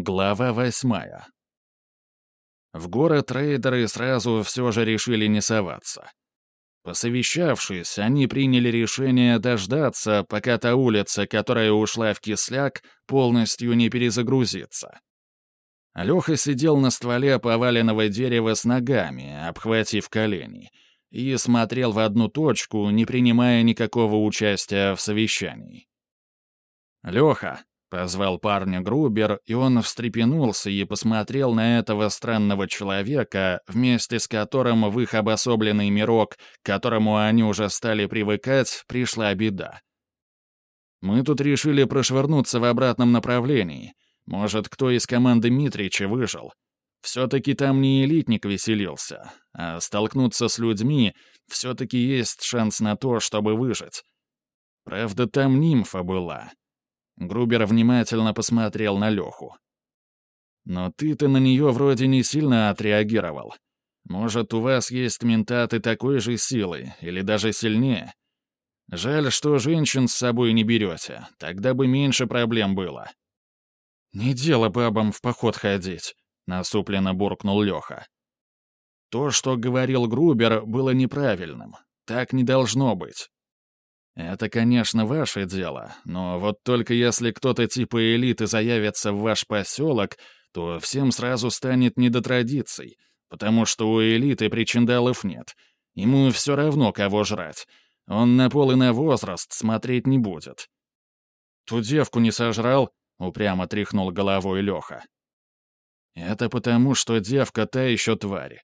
Глава восьмая. В город рейдеры сразу все же решили не соваться. Посовещавшись, они приняли решение дождаться, пока та улица, которая ушла в кисляк, полностью не перезагрузится. Леха сидел на стволе поваленного дерева с ногами, обхватив колени, и смотрел в одну точку, не принимая никакого участия в совещании. «Леха», Позвал парня Грубер, и он встрепенулся и посмотрел на этого странного человека, вместе с которым в их обособленный мирок, к которому они уже стали привыкать, пришла беда. «Мы тут решили прошвырнуться в обратном направлении. Может, кто из команды Митрича выжил? Все-таки там не элитник веселился, а столкнуться с людьми все-таки есть шанс на то, чтобы выжить. Правда, там нимфа была». Грубер внимательно посмотрел на Леху. «Но ты-то на нее вроде не сильно отреагировал. Может, у вас есть ментаты такой же силы, или даже сильнее? Жаль, что женщин с собой не берете, тогда бы меньше проблем было». «Не дело бабам в поход ходить», — насупленно буркнул Леха. То, что говорил Грубер, было неправильным. Так не должно быть. Это, конечно, ваше дело, но вот только если кто-то типа элиты заявится в ваш поселок, то всем сразу станет не до традиций, потому что у элиты причиндалов нет. Ему все равно, кого жрать. Он на пол и на возраст смотреть не будет. «Ту девку не сожрал?» — упрямо тряхнул головой Леха. «Это потому, что девка та еще тварь.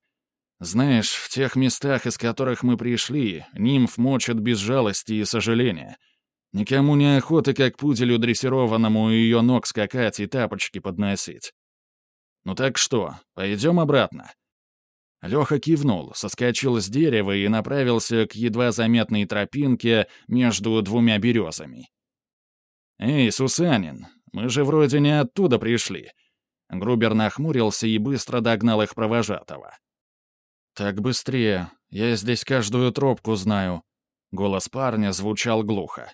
Знаешь, в тех местах, из которых мы пришли, нимф мочат без жалости и сожаления. Никому не охота, как пуделю дрессированному, ее ног скакать и тапочки подносить. Ну так что, пойдем обратно?» Леха кивнул, соскочил с дерева и направился к едва заметной тропинке между двумя березами. «Эй, Сусанин, мы же вроде не оттуда пришли». Грубер нахмурился и быстро догнал их провожатого. «Так быстрее. Я здесь каждую тропку знаю». Голос парня звучал глухо.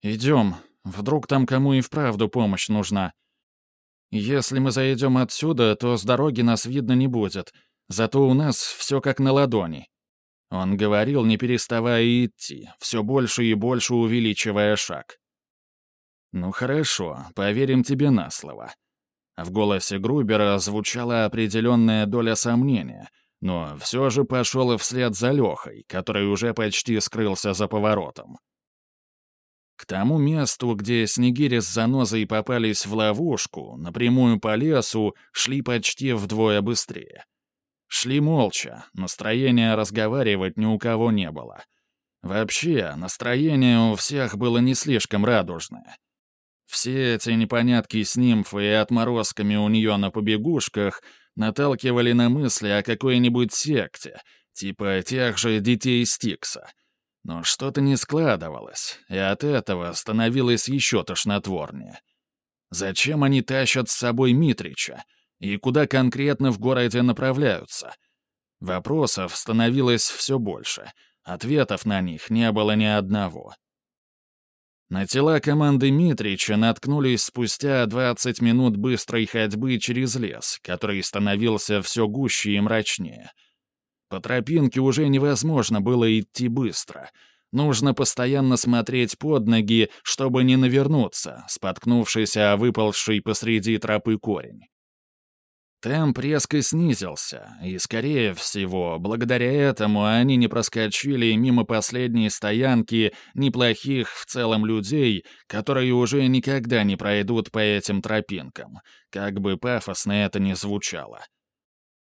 «Идем. Вдруг там кому и вправду помощь нужна. Если мы зайдем отсюда, то с дороги нас видно не будет. Зато у нас все как на ладони». Он говорил, не переставая идти, все больше и больше увеличивая шаг. «Ну хорошо, поверим тебе на слово». В голосе Грубера звучала определенная доля сомнения — но все же пошел и вслед за Лехой, который уже почти скрылся за поворотом. К тому месту, где Снегири с Занозой попались в ловушку, напрямую по лесу, шли почти вдвое быстрее. Шли молча, настроения разговаривать ни у кого не было. Вообще, настроение у всех было не слишком радужное. Все эти непонятки с нимфой и отморозками у нее на побегушках наталкивали на мысли о какой-нибудь секте, типа тех же детей Стикса. Но что-то не складывалось, и от этого становилось еще тошнотворнее. Зачем они тащат с собой Митрича? И куда конкретно в городе направляются? Вопросов становилось все больше, ответов на них не было ни одного. На тела команды Митрича наткнулись спустя 20 минут быстрой ходьбы через лес, который становился все гуще и мрачнее. По тропинке уже невозможно было идти быстро. Нужно постоянно смотреть под ноги, чтобы не навернуться, споткнувшись о выползший посреди тропы корень. Темп резко снизился, и, скорее всего, благодаря этому они не проскочили мимо последней стоянки неплохих в целом людей, которые уже никогда не пройдут по этим тропинкам, как бы пафосно это ни звучало.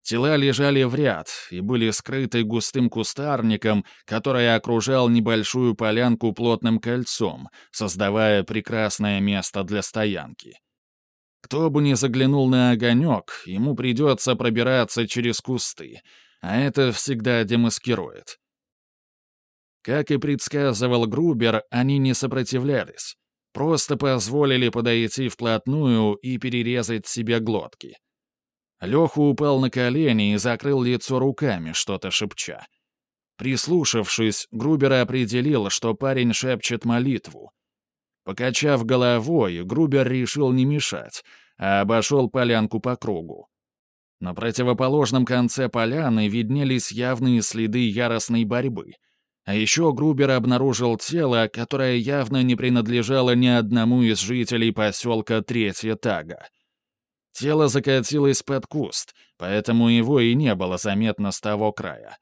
Тела лежали в ряд и были скрыты густым кустарником, который окружал небольшую полянку плотным кольцом, создавая прекрасное место для стоянки. Кто бы ни заглянул на огонек, ему придется пробираться через кусты, а это всегда демаскирует. Как и предсказывал Грубер, они не сопротивлялись. Просто позволили подойти вплотную и перерезать себе глотки. Леха упал на колени и закрыл лицо руками, что-то шепча. Прислушавшись, Грубер определил, что парень шепчет молитву. Покачав головой, Грубер решил не мешать, а обошел полянку по кругу. На противоположном конце поляны виднелись явные следы яростной борьбы. А еще Грубер обнаружил тело, которое явно не принадлежало ни одному из жителей поселка Третья Тага. Тело закатилось под куст, поэтому его и не было заметно с того края.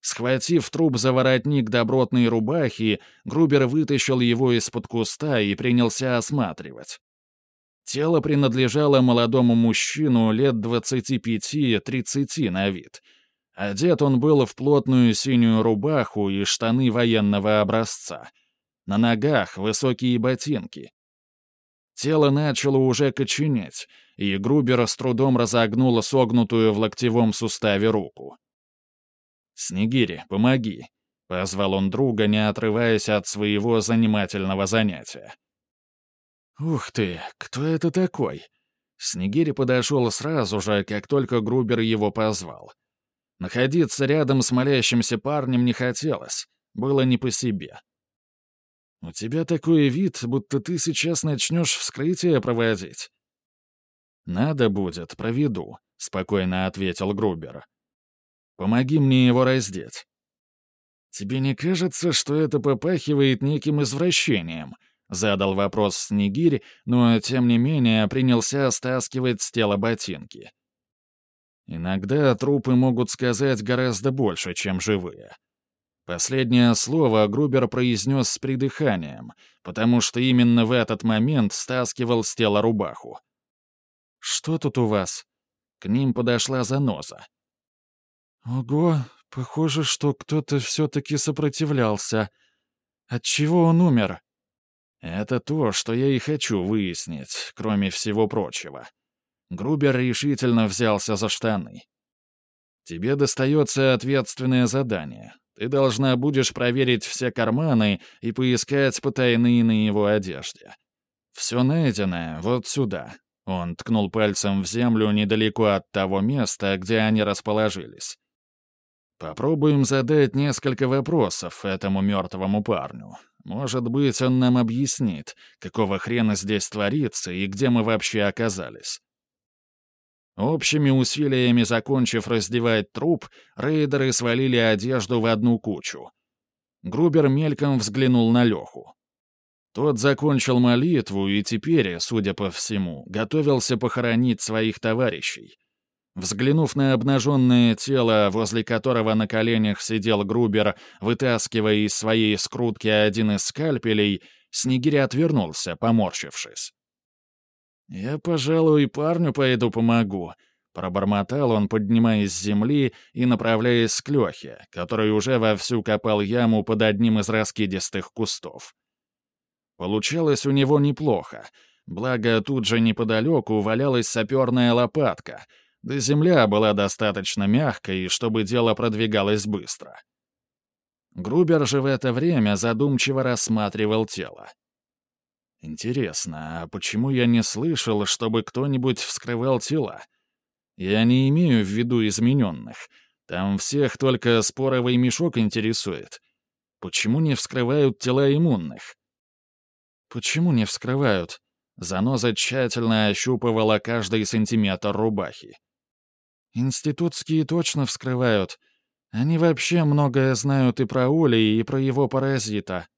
Схватив труп за воротник добротной рубахи, Грубер вытащил его из-под куста и принялся осматривать. Тело принадлежало молодому мужчину лет 25-30 на вид. Одет он был в плотную синюю рубаху и штаны военного образца. На ногах высокие ботинки. Тело начало уже коченеть, и Грубер с трудом разогнул согнутую в локтевом суставе руку. «Снегири, помоги», — позвал он друга, не отрываясь от своего занимательного занятия. «Ух ты, кто это такой?» Снегири подошел сразу же, как только Грубер его позвал. Находиться рядом с молящимся парнем не хотелось, было не по себе. «У тебя такой вид, будто ты сейчас начнешь вскрытие проводить». «Надо будет, проведу», — спокойно ответил Грубер. «Помоги мне его раздеть». «Тебе не кажется, что это попахивает неким извращением?» Задал вопрос Снегирь, но, тем не менее, принялся стаскивать с тела ботинки. Иногда трупы могут сказать гораздо больше, чем живые. Последнее слово Грубер произнес с придыханием, потому что именно в этот момент стаскивал с тела рубаху. «Что тут у вас?» К ним подошла заноза. «Ого, похоже, что кто-то все-таки сопротивлялся. Отчего он умер?» Это то, что я и хочу выяснить, кроме всего прочего. Грубер решительно взялся за штаны. Тебе достается ответственное задание. Ты должна будешь проверить все карманы и поискать потайные на его одежде. Все найденное вот сюда. Он ткнул пальцем в землю недалеко от того места, где они расположились. Попробуем задать несколько вопросов этому мертвому парню. Может быть, он нам объяснит, какого хрена здесь творится и где мы вообще оказались. Общими усилиями закончив раздевать труп, рейдеры свалили одежду в одну кучу. Грубер мельком взглянул на Леху. Тот закончил молитву и теперь, судя по всему, готовился похоронить своих товарищей. Взглянув на обнаженное тело, возле которого на коленях сидел Грубер, вытаскивая из своей скрутки один из скальпелей, Снегирь отвернулся, поморщившись. «Я, пожалуй, парню пойду помогу», — пробормотал он, поднимаясь с земли и направляясь к Лехе, который уже вовсю копал яму под одним из раскидистых кустов. Получалось у него неплохо, благо тут же неподалеку валялась саперная лопатка — да земля была достаточно мягкой, чтобы дело продвигалось быстро. Грубер же в это время задумчиво рассматривал тело. Интересно, а почему я не слышал, чтобы кто-нибудь вскрывал тела? Я не имею в виду измененных. Там всех только споровый мешок интересует. Почему не вскрывают тела иммунных? Почему не вскрывают? Заноза тщательно ощупывала каждый сантиметр рубахи. Институтские точно вскрывают. Они вообще многое знают и про Ули, и про его паразита.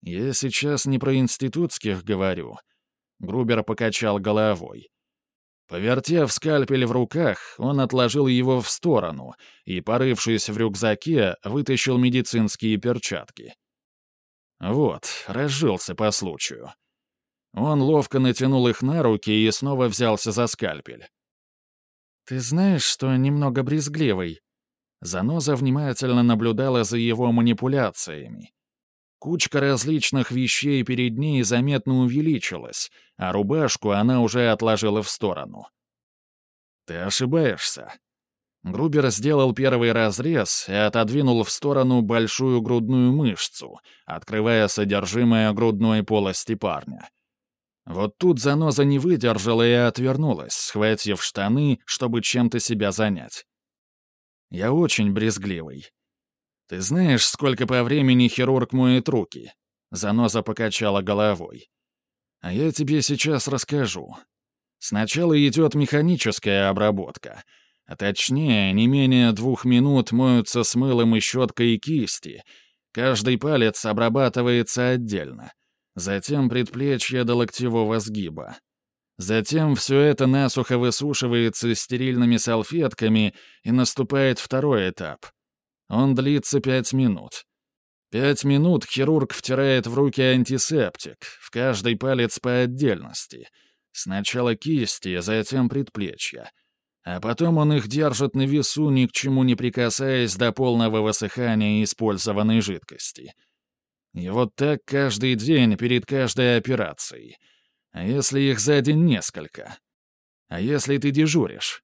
Я сейчас не про институтских говорю. Грубер покачал головой. Повертев скальпель в руках, он отложил его в сторону и, порывшись в рюкзаке, вытащил медицинские перчатки. Вот, разжился по случаю. Он ловко натянул их на руки и снова взялся за скальпель. «Ты знаешь, что немного брезгливый?» Заноза внимательно наблюдала за его манипуляциями. Кучка различных вещей перед ней заметно увеличилась, а рубашку она уже отложила в сторону. «Ты ошибаешься». Грубер сделал первый разрез и отодвинул в сторону большую грудную мышцу, открывая содержимое грудной полости парня. Вот тут заноза не выдержала и отвернулась, схватив штаны, чтобы чем-то себя занять. Я очень брезгливый. Ты знаешь, сколько по времени хирург моет руки? Заноза покачала головой. А я тебе сейчас расскажу. Сначала идет механическая обработка, а точнее, не менее двух минут моются с мылом и щеткой и кисти. Каждый палец обрабатывается отдельно. Затем предплечье до локтевого сгиба. Затем все это насухо высушивается стерильными салфетками, и наступает второй этап. Он длится пять минут. Пять минут хирург втирает в руки антисептик, в каждый палец по отдельности. Сначала кисти, затем предплечья. А потом он их держит на весу, ни к чему не прикасаясь до полного высыхания использованной жидкости. И вот так каждый день перед каждой операцией. А если их за день несколько? А если ты дежуришь?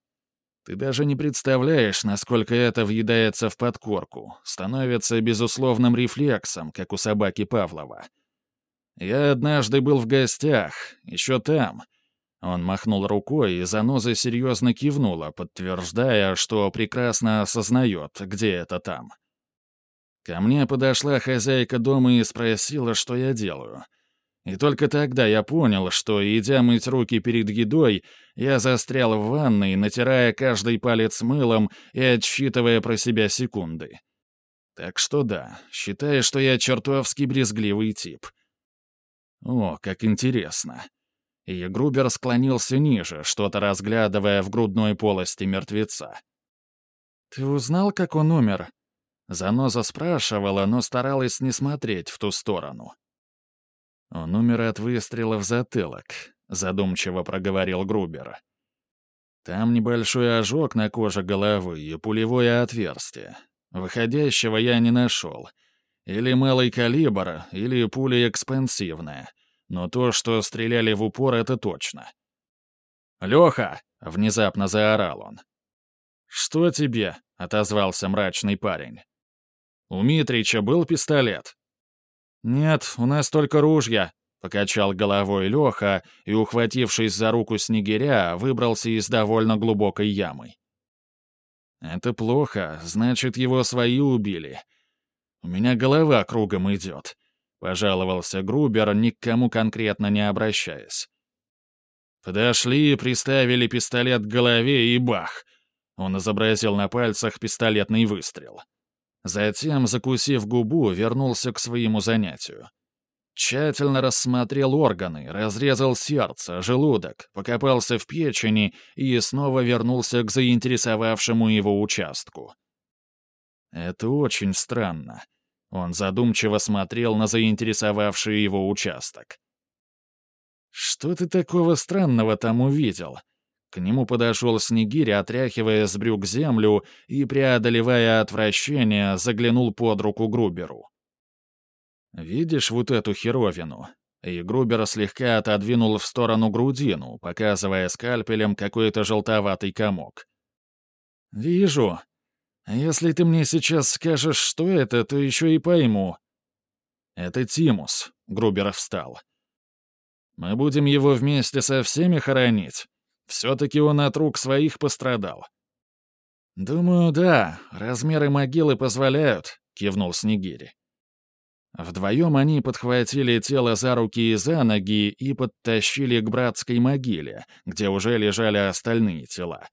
Ты даже не представляешь, насколько это въедается в подкорку, становится безусловным рефлексом, как у собаки Павлова. Я однажды был в гостях, еще там. Он махнул рукой, и заноза серьезно кивнула, подтверждая, что прекрасно осознает, где это там. Ко мне подошла хозяйка дома и спросила, что я делаю — и только тогда я понял, что, идя мыть руки перед едой, я застрял в ванной, натирая каждый палец мылом и отсчитывая про себя секунды. Так что да, считай, что я чертовски брезгливый тип. О, как интересно. И Грубер склонился ниже, что-то разглядывая в грудной полости мертвеца. «Ты узнал, как он умер?» Заноза спрашивала, но старалась не смотреть в ту сторону. «Он умер от выстрела в затылок», — задумчиво проговорил Грубер. «Там небольшой ожог на коже головы и пулевое отверстие. Выходящего я не нашел. Или малый калибр, или пуля экспансивная. Но то, что стреляли в упор, это точно». «Леха!» — внезапно заорал он. «Что тебе?» — отозвался мрачный парень. «У Митрича был пистолет?» «Нет, у нас только ружья», — покачал головой Леха и, ухватившись за руку снегиря, выбрался из довольно глубокой ямы. «Это плохо, значит, его свои убили. У меня голова кругом идет», — пожаловался Грубер, ни к кому конкретно не обращаясь. Подошли, приставили пистолет к голове и бах! Он изобразил на пальцах пистолетный выстрел. Затем, закусив губу, вернулся к своему занятию. Тщательно рассмотрел органы, разрезал сердце, желудок, покопался в печени и снова вернулся к заинтересовавшему его участку. Это очень странно. Он задумчиво смотрел на заинтересовавший его участок. «Что ты такого странного там увидел?» К нему подошел Снегирь, отряхивая с брюк землю и, преодолевая отвращение, заглянул под руку Груберу. «Видишь вот эту херовину?» И Грубер слегка отодвинул в сторону грудину, показывая скальпелем какой-то желтоватый комок. «Вижу. Если ты мне сейчас скажешь, что это, то еще и пойму». «Это Тимус», — Грубер встал. «Мы будем его вместе со всеми хоронить?» Все-таки он от рук своих пострадал. «Думаю, да, размеры могилы позволяют», — кивнул Снегири. Вдвоем они подхватили тело за руки и за ноги и подтащили к братской могиле, где уже лежали остальные тела.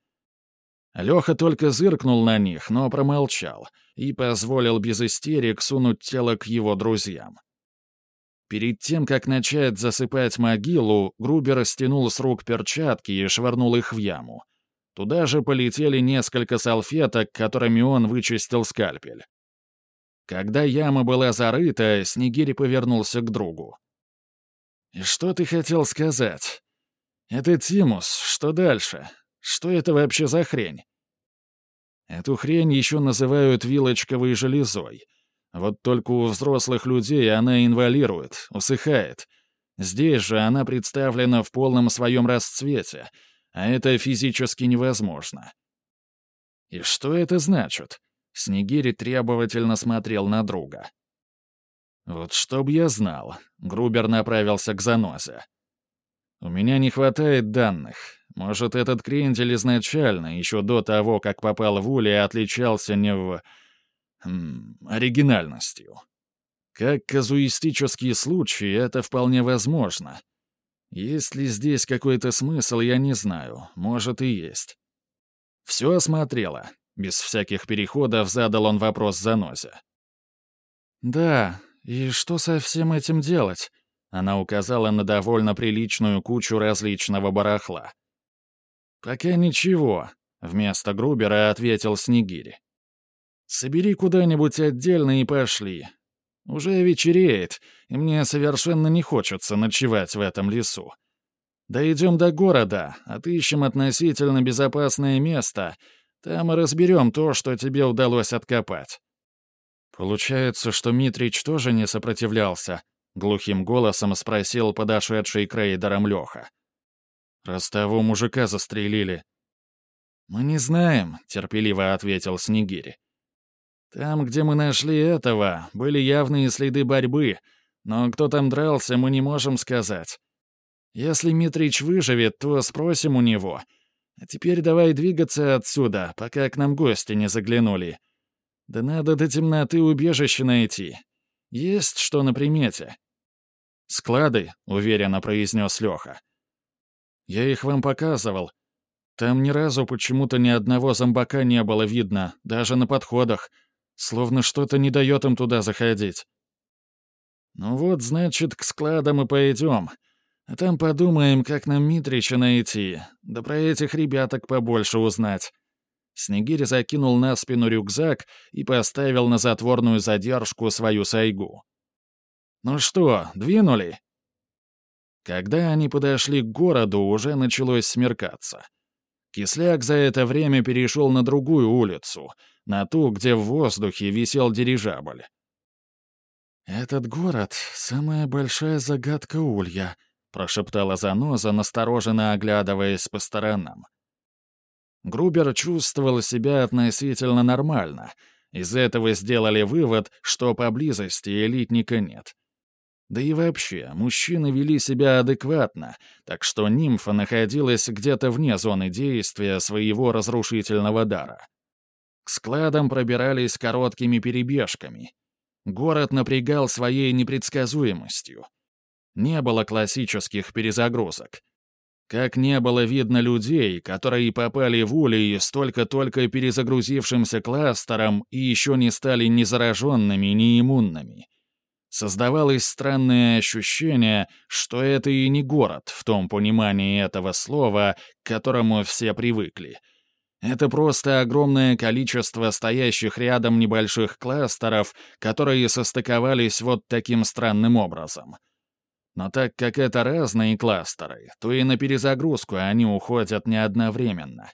Леха только зыркнул на них, но промолчал и позволил без истерик сунуть тело к его друзьям. Перед тем, как начать засыпать могилу, Грубер стянул с рук перчатки и швырнул их в яму. Туда же полетели несколько салфеток, которыми он вычистил скальпель. Когда яма была зарыта, Снегири повернулся к другу. «И что ты хотел сказать? Это Тимус, что дальше? Что это вообще за хрень?» Эту хрень еще называют вилочковой железой — вот только у взрослых людей она инвалирует, усыхает. Здесь же она представлена в полном своем расцвете, а это физически невозможно. И что это значит? Снегири требовательно смотрел на друга. «Вот чтоб я знал», — Грубер направился к занозе. «У меня не хватает данных. Может, этот крендель изначально, еще до того, как попал в Ули, отличался не в хм, оригинальностью. Как казуистический случай, это вполне возможно. Есть ли здесь какой-то смысл, я не знаю. Может и есть. Все осмотрела. Без всяких переходов задал он вопрос Занозе. «Да, и что со всем этим делать?» Она указала на довольно приличную кучу различного барахла. «Пока ничего», — вместо Грубера ответил Снегири. «Собери куда-нибудь отдельно и пошли. Уже вечереет, и мне совершенно не хочется ночевать в этом лесу. Дойдем до города, отыщем относительно безопасное место. Там и разберем то, что тебе удалось откопать». «Получается, что Митрич тоже не сопротивлялся?» — глухим голосом спросил подошедший к рейдерам Леха. «Раз того мужика застрелили». «Мы не знаем», — терпеливо ответил Снегири. «Там, где мы нашли этого, были явные следы борьбы, но кто там дрался, мы не можем сказать. Если Митрич выживет, то спросим у него. А теперь давай двигаться отсюда, пока к нам гости не заглянули. Да надо до темноты убежище найти. Есть что на примете?» «Склады», — уверенно произнес Леха. «Я их вам показывал. Там ни разу почему-то ни одного зомбака не было видно, даже на подходах. Словно что-то не дает им туда заходить». «Ну вот, значит, к складам и пойдем. А там подумаем, как нам Митрича найти, да про этих ребяток побольше узнать». Снегирь закинул на спину рюкзак и поставил на затворную задержку свою сайгу. «Ну что, двинули?» Когда они подошли к городу, уже началось смеркаться. Кисляк за это время перешел на другую улицу, на ту, где в воздухе висел дирижабль. «Этот город — самая большая загадка Улья», — прошептала Заноза, настороженно оглядываясь по сторонам. Грубер чувствовал себя относительно нормально. Из этого сделали вывод, что поблизости элитника нет. Да и вообще, мужчины вели себя адекватно, так что нимфа находилась где-то вне зоны действия своего разрушительного дара. К складам пробирались короткими перебежками. Город напрягал своей непредсказуемостью. Не было классических перезагрузок. Как не было видно людей, которые попали в улей с только-только перезагрузившимся кластером и еще не стали ни зараженными, ни иммунными. Создавалось странное ощущение, что это и не город в том понимании этого слова, к которому все привыкли. Это просто огромное количество стоящих рядом небольших кластеров, которые состыковались вот таким странным образом — но так как это разные кластеры, то и на перезагрузку они уходят не одновременно.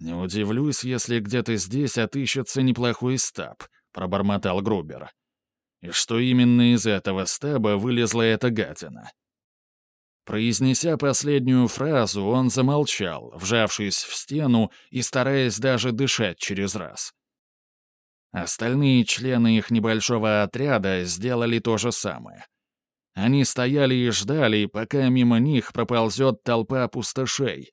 «Не удивлюсь, если где-то здесь отыщется неплохой стаб», — пробормотал Грубер. «И что именно из этого стаба вылезла эта гадина?» Произнеся последнюю фразу, он замолчал, вжавшись в стену и стараясь даже дышать через раз. Остальные члены их небольшого отряда сделали то же самое — они стояли и ждали, пока мимо них проползет толпа пустошей.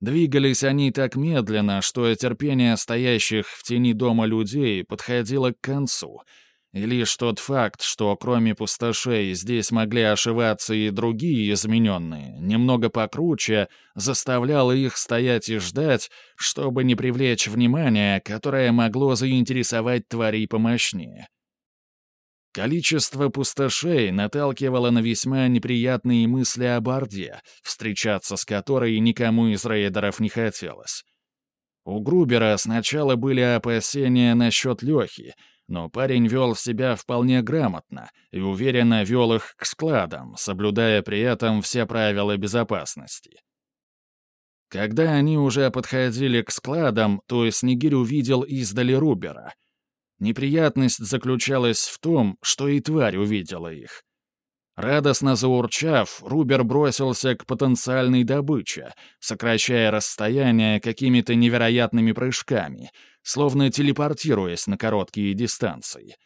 Двигались они так медленно, что терпение стоящих в тени дома людей подходило к концу. И лишь тот факт, что кроме пустошей здесь могли ошиваться и другие измененные, немного покруче, заставлял их стоять и ждать, чтобы не привлечь внимание, которое могло заинтересовать тварей помощнее. Количество пустошей наталкивало на весьма неприятные мысли о Барде, встречаться с которой никому из рейдеров не хотелось. У Грубера сначала были опасения насчет Лехи, но парень вел себя вполне грамотно и уверенно вел их к складам, соблюдая при этом все правила безопасности. Когда они уже подходили к складам, то Снегирь увидел издали Рубера — Неприятность заключалась в том, что и тварь увидела их. Радостно заурчав, Рубер бросился к потенциальной добыче, сокращая расстояние какими-то невероятными прыжками, словно телепортируясь на короткие дистанции.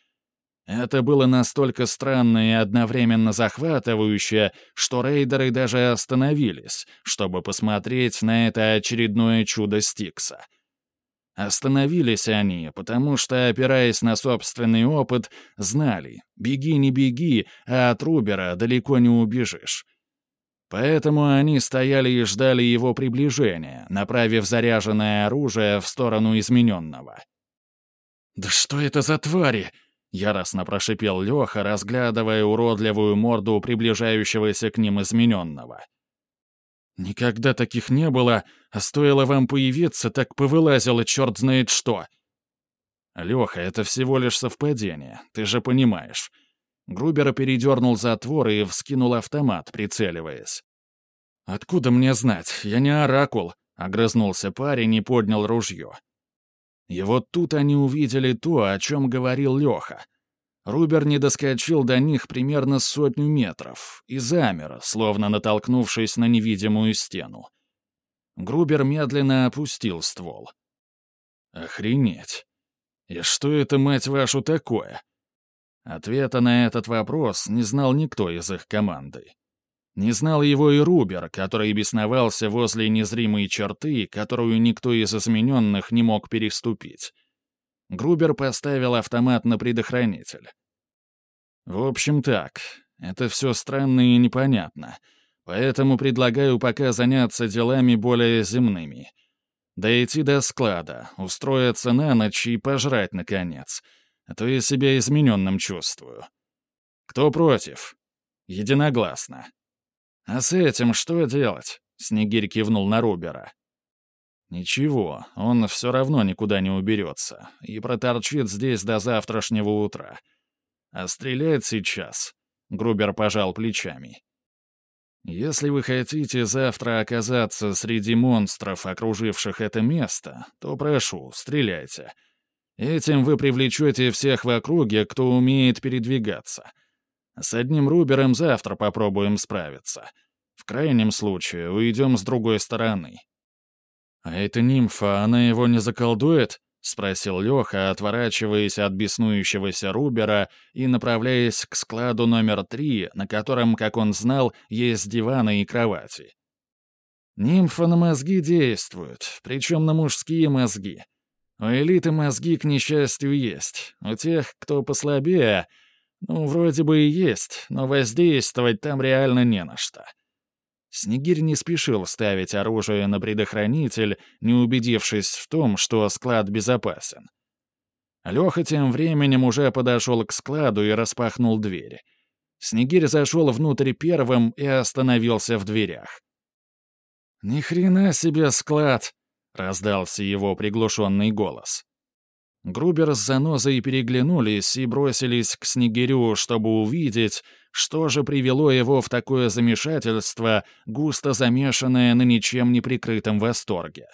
Это было настолько странно и одновременно захватывающе, что рейдеры даже остановились, чтобы посмотреть на это очередное чудо Стикса — Остановились они, потому что, опираясь на собственный опыт, знали, беги не беги, а от Рубера далеко не убежишь. Поэтому они стояли и ждали его приближения, направив заряженное оружие в сторону измененного. «Да что это за твари?» — яростно прошипел Леха, разглядывая уродливую морду приближающегося к ним измененного. «Никогда таких не было, а стоило вам появиться, так повылазило черт знает что!» «Леха, это всего лишь совпадение, ты же понимаешь». Грубер передернул затвор и вскинул автомат, прицеливаясь. «Откуда мне знать? Я не оракул», — огрызнулся парень и поднял ружье. И вот тут они увидели то, о чем говорил Леха. Рубер не доскочил до них примерно сотню метров и замер, словно натолкнувшись на невидимую стену. Грубер медленно опустил ствол. «Охренеть! И что это, мать вашу, такое?» Ответа на этот вопрос не знал никто из их команды. Не знал его и Рубер, который бесновался возле незримой черты, которую никто из измененных не мог переступить. Грубер поставил автомат на предохранитель. В общем так, это все странно и непонятно, поэтому предлагаю пока заняться делами более земными. Дойти до склада, устроиться на ночь и пожрать, наконец, то я себя измененным чувствую. Кто против? Единогласно. «А с этим что делать?» — Снегирь кивнул на Рубера. «Ничего, он все равно никуда не уберется и проторчит здесь до завтрашнего утра. А стрелять сейчас...» — Грубер пожал плечами. «Если вы хотите завтра оказаться среди монстров, окруживших это место, то прошу, стреляйте. Этим вы привлечете всех в округе, кто умеет передвигаться. С одним Рубером завтра попробуем справиться. В крайнем случае уйдем с другой стороны». «А эта нимфа, она его не заколдует?» — спросил Леха, отворачиваясь от беснующегося Рубера и направляясь к складу номер три, на котором, как он знал, есть диваны и кровати. «Нимфа на мозги действует, причем на мужские мозги. У элиты мозги, к несчастью, есть. У тех, кто послабее, ну, вроде бы и есть, но воздействовать там реально не на что. Снегирь не спешил ставить оружие на предохранитель, не убедившись в том, что склад безопасен. Леха тем временем уже подошел к складу и распахнул дверь. Снегирь зашел внутрь первым и остановился в дверях. «Ни хрена себе склад!» — раздался его приглушенный голос. Грубер с занозой переглянулись и бросились к Снегирю, чтобы увидеть, что же привело его в такое замешательство, густо замешанное на ничем не прикрытом восторге.